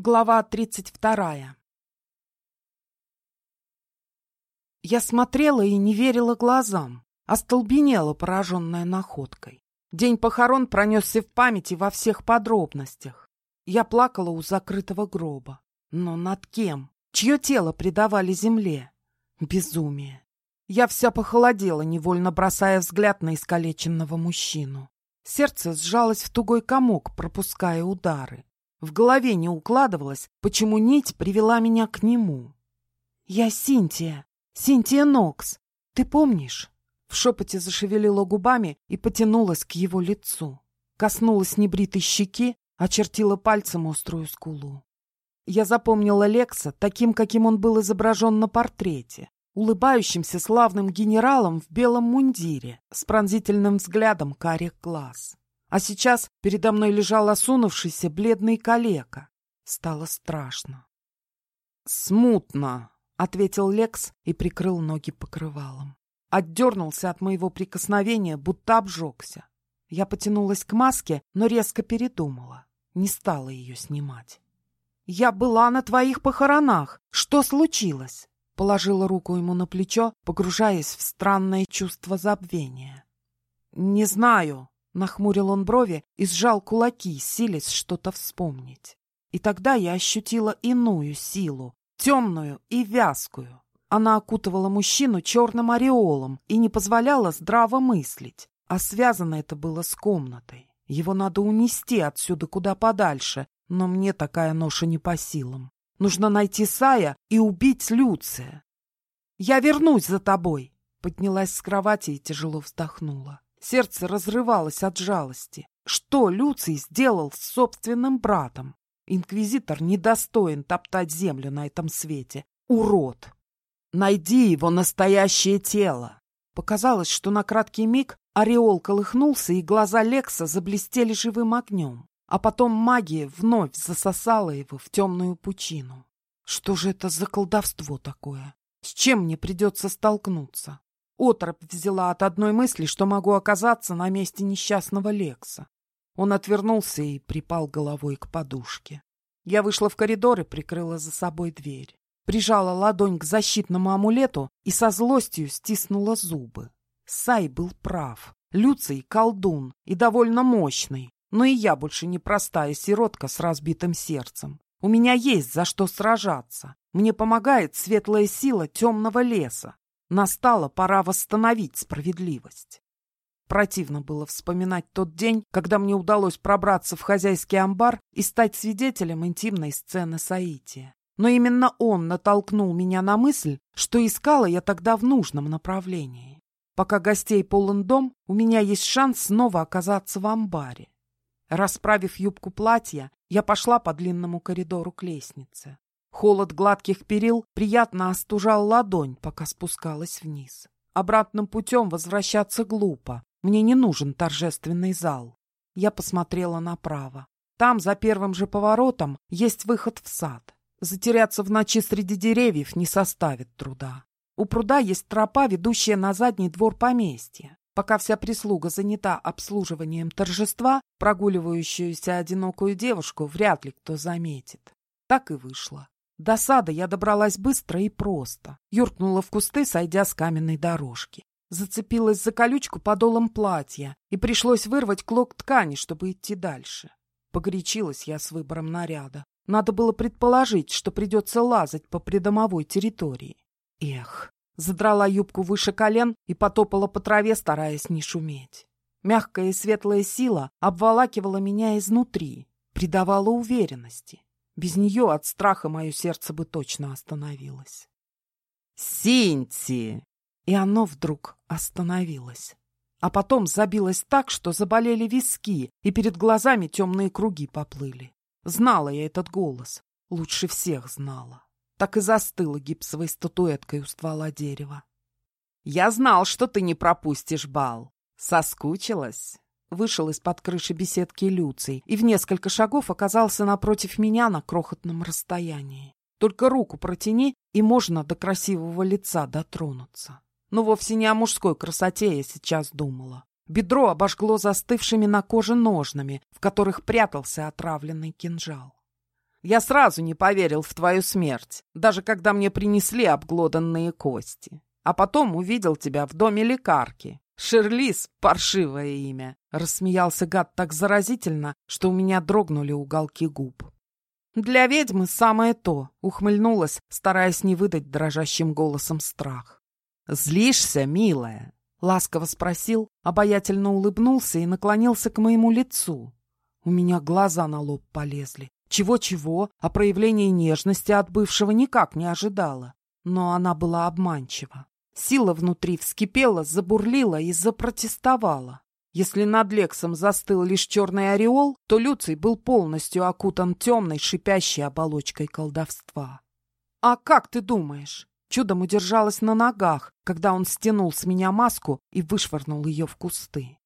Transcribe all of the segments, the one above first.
Глава тридцать вторая Я смотрела и не верила глазам, остолбенела, пораженная находкой. День похорон пронесся в памяти во всех подробностях. Я плакала у закрытого гроба. Но над кем? Чье тело предавали земле? Безумие. Я вся похолодела, невольно бросая взгляд на искалеченного мужчину. Сердце сжалось в тугой комок, пропуская удары. В голове не укладывалось, почему нить привела меня к нему. «Я Синтия, Синтия Нокс, ты помнишь?» В шепоте зашевелила губами и потянулась к его лицу. Коснулась небритой щеки, очертила пальцем острую скулу. Я запомнила Лекса таким, каким он был изображен на портрете, улыбающимся славным генералом в белом мундире с пронзительным взглядом карих глаз. А сейчас передо мной лежал осунувшийся бледный калека. Стало страшно. «Смутно», — ответил Лекс и прикрыл ноги покрывалом. Отдернулся от моего прикосновения, будто обжегся. Я потянулась к маске, но резко передумала. Не стала ее снимать. «Я была на твоих похоронах. Что случилось?» Положила руку ему на плечо, погружаясь в странное чувство забвения. «Не знаю», Нахмурил он брови и сжал кулаки, силясь что-то вспомнить. И тогда я ощутила иную силу, темную и вязкую. Она окутывала мужчину черным ореолом и не позволяла здраво мыслить. А связано это было с комнатой. Его надо унести отсюда куда подальше, но мне такая ноша не по силам. Нужно найти Сая и убить Люция. «Я вернусь за тобой!» Поднялась с кровати и тяжело вздохнула. Сердце разрывалось от жалости. Что Люций сделал с собственным братом? Инквизитор недостоин топтать землю на этом свете. Урод! Найди его настоящее тело! Показалось, что на краткий миг ореол колыхнулся, и глаза Лекса заблестели живым огнем. А потом магия вновь засосала его в темную пучину. Что же это за колдовство такое? С чем мне придется столкнуться? Отроп взяла от одной мысли, что могу оказаться на месте несчастного Лекса. Он отвернулся и припал головой к подушке. Я вышла в коридор и прикрыла за собой дверь. Прижала ладонь к защитному амулету и со злостью стиснула зубы. Сай был прав. Люций — колдун и довольно мощный. Но и я больше не простая сиротка с разбитым сердцем. У меня есть за что сражаться. Мне помогает светлая сила темного леса. Настала пора восстановить справедливость. Противно было вспоминать тот день, когда мне удалось пробраться в хозяйский амбар и стать свидетелем интимной сцены Саития. Но именно он натолкнул меня на мысль, что искала я тогда в нужном направлении. Пока гостей полон дом, у меня есть шанс снова оказаться в амбаре. Расправив юбку платья, я пошла по длинному коридору к лестнице. Холод гладких перил приятно остужал ладонь, пока спускалась вниз. Обратным путем возвращаться глупо. Мне не нужен торжественный зал. Я посмотрела направо. Там, за первым же поворотом, есть выход в сад. Затеряться в ночи среди деревьев не составит труда. У пруда есть тропа, ведущая на задний двор поместья. Пока вся прислуга занята обслуживанием торжества, прогуливающуюся одинокую девушку вряд ли кто заметит. Так и вышло. До сада я добралась быстро и просто. Юркнула в кусты, сойдя с каменной дорожки. Зацепилась за колючку подолом платья, и пришлось вырвать клок ткани, чтобы идти дальше. Погорячилась я с выбором наряда. Надо было предположить, что придется лазать по придомовой территории. Эх, задрала юбку выше колен и потопала по траве, стараясь не шуметь. Мягкая и светлая сила обволакивала меня изнутри, придавала уверенности. Без нее от страха мое сердце бы точно остановилось. «Синти!» И оно вдруг остановилось. А потом забилось так, что заболели виски, и перед глазами темные круги поплыли. Знала я этот голос. Лучше всех знала. Так и застыла гипсовой статуэткой у ствола дерева. «Я знал, что ты не пропустишь бал. Соскучилась?» Вышел из-под крыши беседки Люций и в несколько шагов оказался напротив меня на крохотном расстоянии. Только руку протяни, и можно до красивого лица дотронуться. Но вовсе не о мужской красоте я сейчас думала. Бедро обожгло застывшими на коже ножнами, в которых прятался отравленный кинжал. Я сразу не поверил в твою смерть, даже когда мне принесли обглоданные кости. А потом увидел тебя в доме лекарки. Шерлис — паршивое имя. Рассмеялся гад так заразительно, что у меня дрогнули уголки губ. «Для ведьмы самое то», — ухмыльнулась, стараясь не выдать дрожащим голосом страх. «Злишься, милая?» — ласково спросил, обаятельно улыбнулся и наклонился к моему лицу. У меня глаза на лоб полезли. Чего-чего, а проявление нежности от бывшего никак не ожидала. Но она была обманчива. Сила внутри вскипела, забурлила и запротестовала. Если над Лексом застыл лишь черный ореол, то Люций был полностью окутан темной, шипящей оболочкой колдовства. «А как ты думаешь?» Чудом удержалась на ногах, когда он стянул с меня маску и вышвырнул ее в кусты.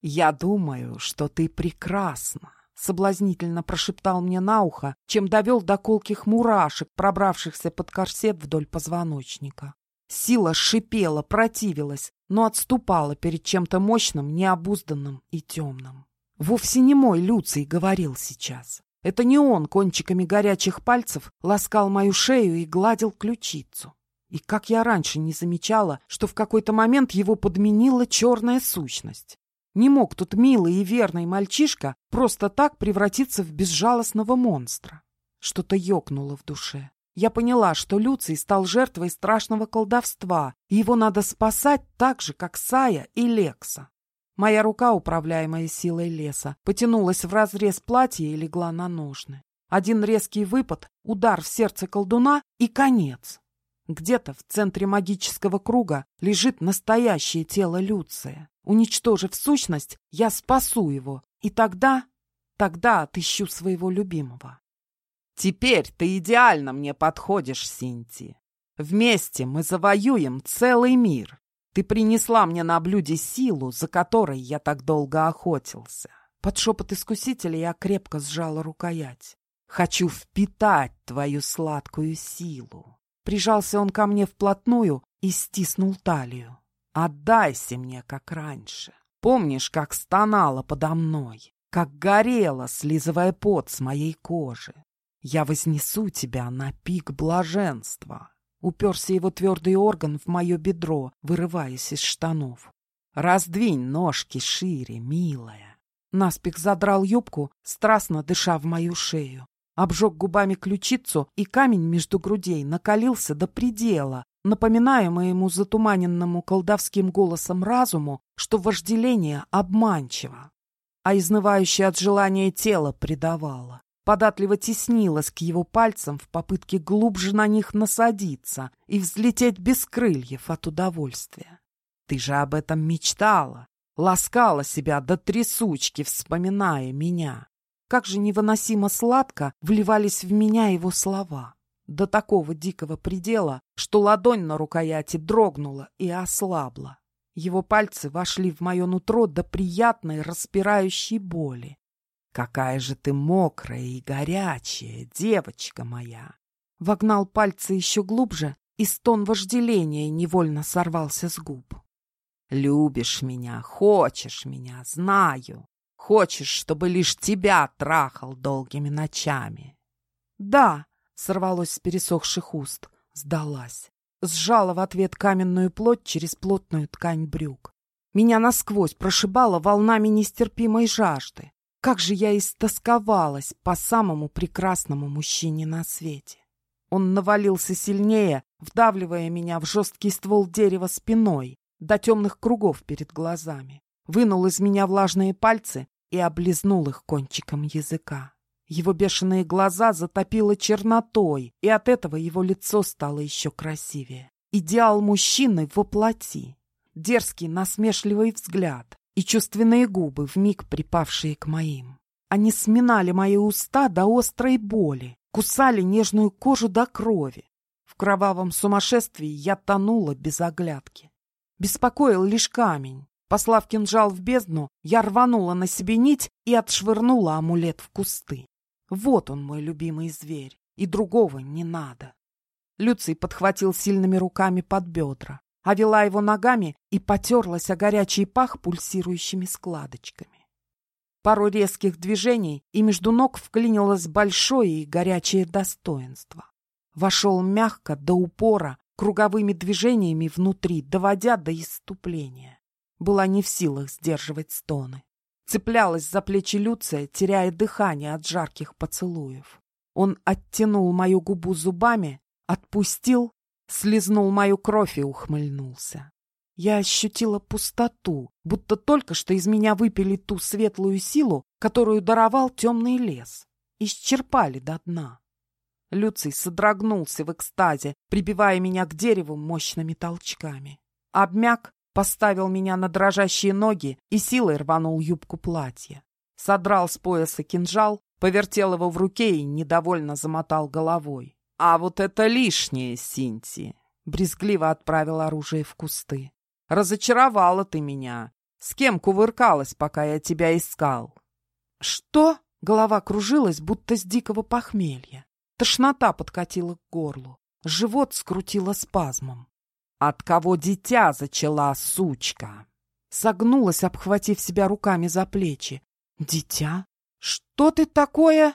«Я думаю, что ты прекрасна», — соблазнительно прошептал мне на ухо, чем довел до колких мурашек, пробравшихся под корсет вдоль позвоночника. Сила шипела, противилась, но отступала перед чем-то мощным, необузданным и темным. Вовсе не мой Люций говорил сейчас. Это не он кончиками горячих пальцев ласкал мою шею и гладил ключицу. И как я раньше не замечала, что в какой-то момент его подменила черная сущность. Не мог тут милый и верный мальчишка просто так превратиться в безжалостного монстра. Что-то ёкнуло в душе. Я поняла, что Люций стал жертвой страшного колдовства, и его надо спасать так же, как Сая и Лекса. Моя рука, управляемая силой леса, потянулась в разрез платья и легла на ножны. Один резкий выпад, удар в сердце колдуна и конец. Где-то в центре магического круга лежит настоящее тело Люция. Уничтожив сущность, я спасу его, и тогда, тогда отыщу своего любимого. Теперь ты идеально мне подходишь, Синти. Вместе мы завоюем целый мир. Ты принесла мне на блюде силу, за которой я так долго охотился. Под шепот искусителя я крепко сжала рукоять. Хочу впитать твою сладкую силу. Прижался он ко мне вплотную и стиснул талию. Отдайся мне, как раньше. Помнишь, как стонала подо мной, как горела, слизывая пот с моей кожи? Я вознесу тебя на пик блаженства. Уперся его твердый орган в мое бедро, вырываясь из штанов. Раздвинь ножки шире, милая. Наспех задрал юбку, страстно дыша в мою шею. Обжег губами ключицу, и камень между грудей накалился до предела, напоминая моему затуманенному колдовским голосом разуму, что вожделение обманчиво, а изнывающее от желания тело предавало податливо теснилась к его пальцам в попытке глубже на них насадиться и взлететь без крыльев от удовольствия. Ты же об этом мечтала, ласкала себя до трясучки, вспоминая меня. Как же невыносимо сладко вливались в меня его слова. До такого дикого предела, что ладонь на рукояти дрогнула и ослабла. Его пальцы вошли в мое нутро до приятной распирающей боли. «Какая же ты мокрая и горячая, девочка моя!» Вогнал пальцы еще глубже, и стон вожделения невольно сорвался с губ. «Любишь меня, хочешь меня, знаю. Хочешь, чтобы лишь тебя трахал долгими ночами». «Да!» — сорвалось с пересохших уст, сдалась. Сжала в ответ каменную плоть через плотную ткань брюк. Меня насквозь прошибала волнами нестерпимой жажды. Как же я истосковалась по самому прекрасному мужчине на свете. Он навалился сильнее, вдавливая меня в жесткий ствол дерева спиной, до темных кругов перед глазами. Вынул из меня влажные пальцы и облизнул их кончиком языка. Его бешеные глаза затопило чернотой, и от этого его лицо стало еще красивее. Идеал мужчины воплоти. Дерзкий, насмешливый взгляд, и чувственные губы, вмиг припавшие к моим. Они сминали мои уста до острой боли, кусали нежную кожу до крови. В кровавом сумасшествии я тонула без оглядки. Беспокоил лишь камень. Послав кинжал в бездну, я рванула на себе нить и отшвырнула амулет в кусты. Вот он, мой любимый зверь, и другого не надо. Люций подхватил сильными руками под бедра а вела его ногами и потерлась о горячий пах пульсирующими складочками. Пару резких движений, и между ног вклинилось большое и горячее достоинство. Вошел мягко, до упора, круговыми движениями внутри, доводя до иступления. Была не в силах сдерживать стоны. Цеплялась за плечи Люция, теряя дыхание от жарких поцелуев. Он оттянул мою губу зубами, отпустил, слезнул мою кровь и ухмыльнулся. Я ощутила пустоту, будто только что из меня выпили ту светлую силу, которую даровал темный лес. Исчерпали до дна. Люций содрогнулся в экстазе, прибивая меня к дереву мощными толчками. Обмяк, поставил меня на дрожащие ноги и силой рванул юбку платья. Содрал с пояса кинжал, повертел его в руке и недовольно замотал головой. «А вот это лишнее, Синти!» Брезгливо отправил оружие в кусты. «Разочаровала ты меня. С кем кувыркалась, пока я тебя искал?» «Что?» Голова кружилась, будто с дикого похмелья. Тошнота подкатила к горлу. Живот скрутило спазмом. «От кого дитя зачала, сучка?» Согнулась, обхватив себя руками за плечи. «Дитя? Что ты такое?»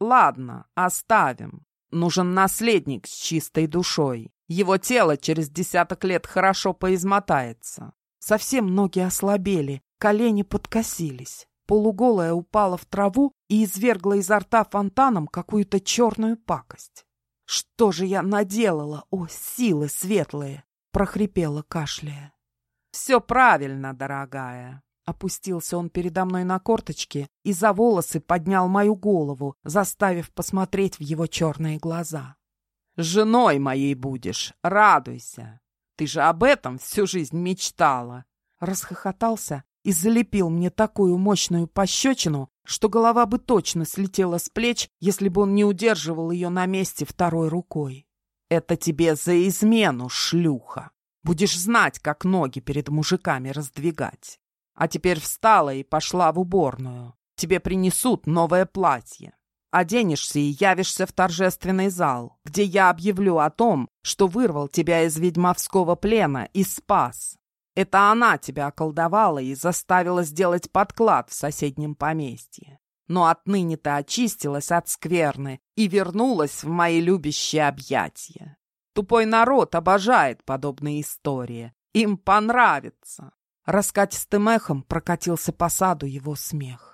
«Ладно, оставим. Нужен наследник с чистой душой. Его тело через десяток лет хорошо поизмотается. Совсем ноги ослабели, колени подкосились. Полуголая упала в траву и извергла изо рта фонтаном какую-то черную пакость. «Что же я наделала, о, силы светлые!» — прохрипела кашляя. «Все правильно, дорогая!» Опустился он передо мной на корточки и за волосы поднял мою голову, заставив посмотреть в его черные глаза. «Женой моей будешь, радуйся! Ты же об этом всю жизнь мечтала!» Расхохотался и залепил мне такую мощную пощечину, что голова бы точно слетела с плеч, если бы он не удерживал ее на месте второй рукой. «Это тебе за измену, шлюха! Будешь знать, как ноги перед мужиками раздвигать!» А теперь встала и пошла в уборную. Тебе принесут новое платье. Оденешься и явишься в торжественный зал, где я объявлю о том, что вырвал тебя из ведьмовского плена и спас. Это она тебя околдовала и заставила сделать подклад в соседнем поместье. Но отныне ты очистилась от скверны и вернулась в мои любящие объятия. Тупой народ обожает подобные истории. Им понравится. Раскатистым эхом прокатился по саду его смех.